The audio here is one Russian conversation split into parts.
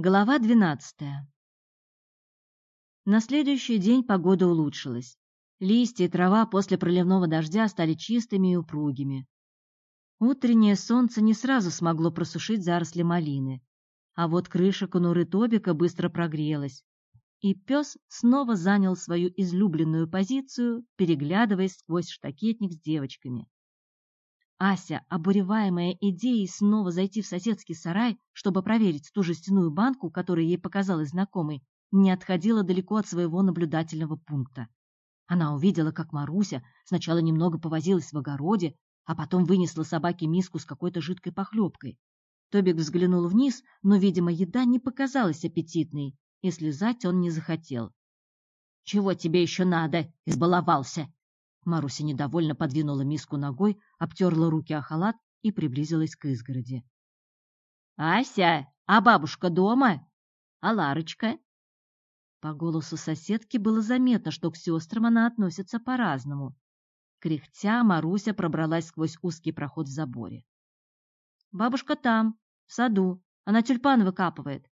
Глава двенадцатая. На следующий день погода улучшилась. Листья и трава после проливного дождя стали чистыми и упругими. Утреннее солнце не сразу смогло просушить заросли малины, а вот крыша конуры Тобика быстро прогрелась, и пес снова занял свою излюбленную позицию, переглядываясь сквозь штакетник с девочками. Ася, обуреваемая идеей снова зайти в соседский сарай, чтобы проверить ту жестяную банку, которая ей показалась знакомой, не отходила далеко от своего наблюдательного пункта. Она увидела, как Маруся сначала немного повозилась в огороде, а потом вынесла собаке миску с какой-то жидкой похлебкой. Тобик взглянул вниз, но, видимо, еда не показалась аппетитной, и слезать он не захотел. — Чего тебе еще надо? Избаловался! Маруся недовольно подвинула миску ногой, обтерла руки о халат и приблизилась к изгороди. — Ася, а бабушка дома? А Ларочка? По голосу соседки было заметно, что к сестрам она относится по-разному. Кряхтя, Маруся пробралась сквозь узкий проход в заборе. — Бабушка там, в саду, она тюльпан выкапывает.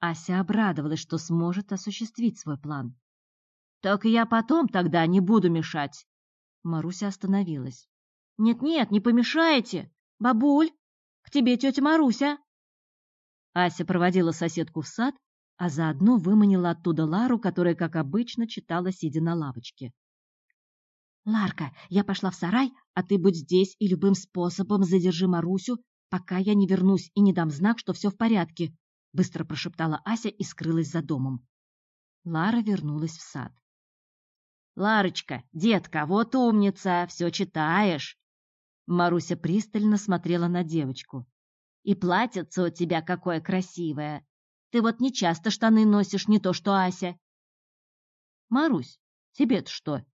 Ася обрадовалась, что сможет осуществить свой план. — Так я потом тогда не буду мешать. Маруся остановилась. «Нет-нет, не помешаете! Бабуль, к тебе тетя Маруся!» Ася проводила соседку в сад, а заодно выманила оттуда Лару, которая, как обычно, читала, сидя на лавочке. «Ларка, я пошла в сарай, а ты будь здесь и любым способом задержи Марусю, пока я не вернусь и не дам знак, что все в порядке», — быстро прошептала Ася и скрылась за домом. Лара вернулась в сад. Ларочка, детка, вот умница, все читаешь. Маруся пристально смотрела на девочку. И платьице у тебя какое красивое. Ты вот не часто штаны носишь, не то что Ася. Марусь, тебе-то что?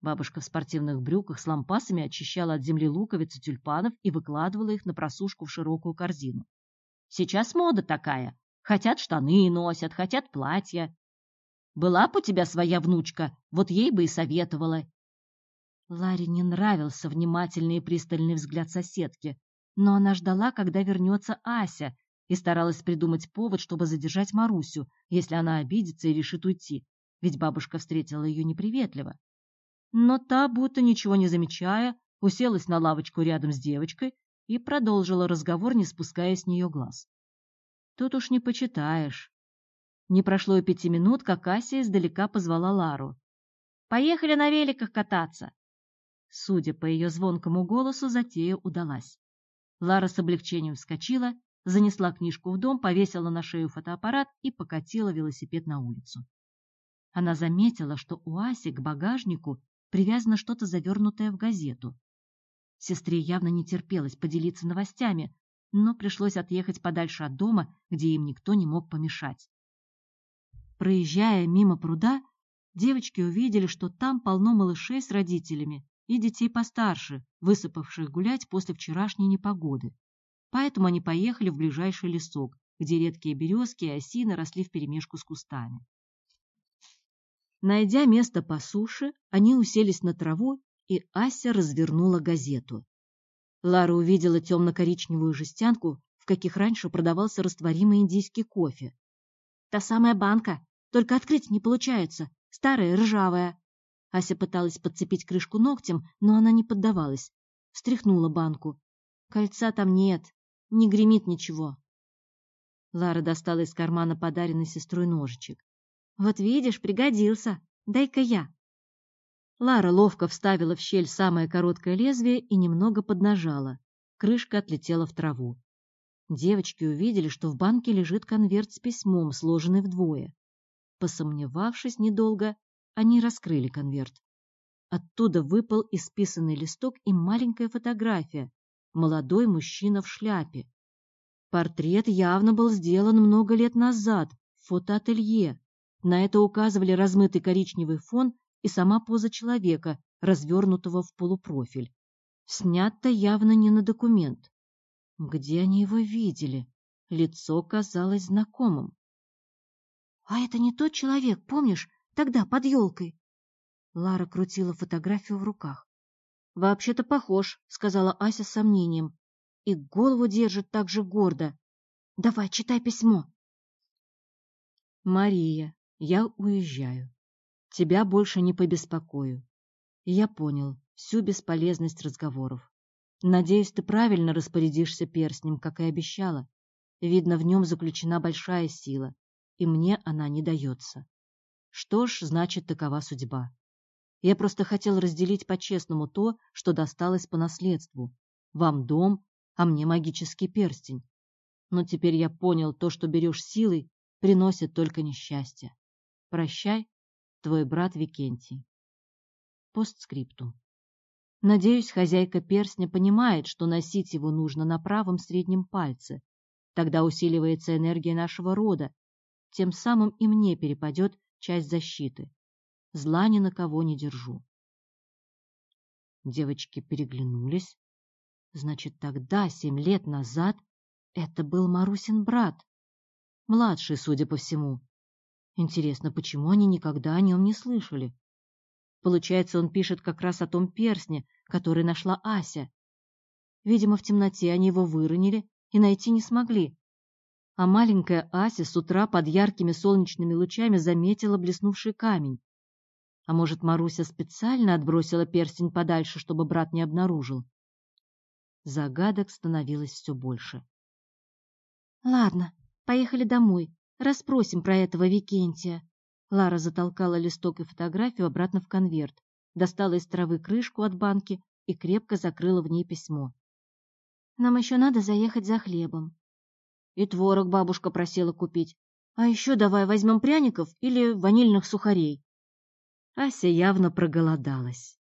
Бабушка в спортивных брюках с лампасами очищала от земли луковицы тюльпанов и выкладывала их на просушку в широкую корзину. Сейчас мода такая. Хотят штаны носят, хотят платья. Была бы у тебя своя внучка, вот ей бы и советовала. Ларе не нравился внимательный и пристальный взгляд соседки, но она ждала, когда вернется Ася, и старалась придумать повод, чтобы задержать Марусю, если она обидится и решит уйти, ведь бабушка встретила ее неприветливо. Но та, будто ничего не замечая, уселась на лавочку рядом с девочкой и продолжила разговор, не спуская с нее глаз. Тут уж не почитаешь. Не прошло и пяти минут, как Ася издалека позвала Лару. «Поехали на великах кататься!» Судя по ее звонкому голосу, затея удалась. Лара с облегчением вскочила, занесла книжку в дом, повесила на шею фотоаппарат и покатила велосипед на улицу. Она заметила, что у Аси к багажнику привязано что-то завернутое в газету. Сестре явно не терпелось поделиться новостями, но пришлось отъехать подальше от дома, где им никто не мог помешать. Проезжая мимо пруда, девочки увидели, что там полно малышей с родителями и детей постарше, высыпавших гулять после вчерашней непогоды. Поэтому они поехали в ближайший лесок, где редкие березки и осины росли вперемешку с кустами. Найдя место по суше, они уселись на траву, и Ася развернула газету. Лара увидела темно-коричневую жестянку, в каких раньше продавался растворимый индийский кофе. «Та самая банка, только открыть не получается. Старая, ржавая. Ася пыталась подцепить крышку ногтем, но она не поддавалась. Встряхнула банку. Кольца там нет. Не гремит ничего. Лара достала из кармана подаренный сестрой ножичек. «Вот видишь, пригодился. Дай-ка я». Лара ловко вставила в щель самое короткое лезвие и немного поднажала. Крышка отлетела в траву. Девочки увидели, что в банке лежит конверт с письмом, сложенный вдвое. Посомневавшись недолго, они раскрыли конверт. Оттуда выпал исписанный листок и маленькая фотография. Молодой мужчина в шляпе. Портрет явно был сделан много лет назад в фотоателье. На это указывали размытый коричневый фон и сама поза человека, развернутого в полупрофиль. Снято явно не на документ. Где они его видели? Лицо казалось знакомым. «А это не тот человек, помнишь, тогда под елкой?» Лара крутила фотографию в руках. «Вообще-то похож», — сказала Ася с сомнением. «И голову держит так же гордо. Давай, читай письмо». Мария, я уезжаю. Тебя больше не побеспокою. Я понял всю бесполезность разговоров. Надеюсь, ты правильно распорядишься перстнем, как и обещала. Видно, в нем заключена большая сила, и мне она не дается. Что ж, значит, такова судьба. Я просто хотел разделить по-честному то, что досталось по наследству. Вам дом, а мне магический перстень. Но теперь я понял, то, что берешь силой, приносит только несчастье. Прощай, твой брат Викентий. Постскриптум. Надеюсь, хозяйка перстня понимает, что носить его нужно на правом среднем пальце. Тогда усиливается энергия нашего рода. Тем самым и мне перепадет часть защиты. Зла ни на кого не держу. Девочки переглянулись. Значит, тогда, семь лет назад, это был Марусин брат. Младший, судя по всему. Интересно, почему они никогда о нем не слышали? Получается, он пишет как раз о том персне, который нашла Ася. Видимо, в темноте они его выронили и найти не смогли. А маленькая Ася с утра под яркими солнечными лучами заметила блеснувший камень. А может, Маруся специально отбросила перстень подальше, чтобы брат не обнаружил? Загадок становилось все больше. — Ладно, поехали домой, расспросим про этого Викентия. Лара затолкала листок и фотографию обратно в конверт, достала из травы крышку от банки и крепко закрыла в ней письмо. «Нам еще надо заехать за хлебом». «И творог бабушка просила купить. А еще давай возьмем пряников или ванильных сухарей». Ася явно проголодалась.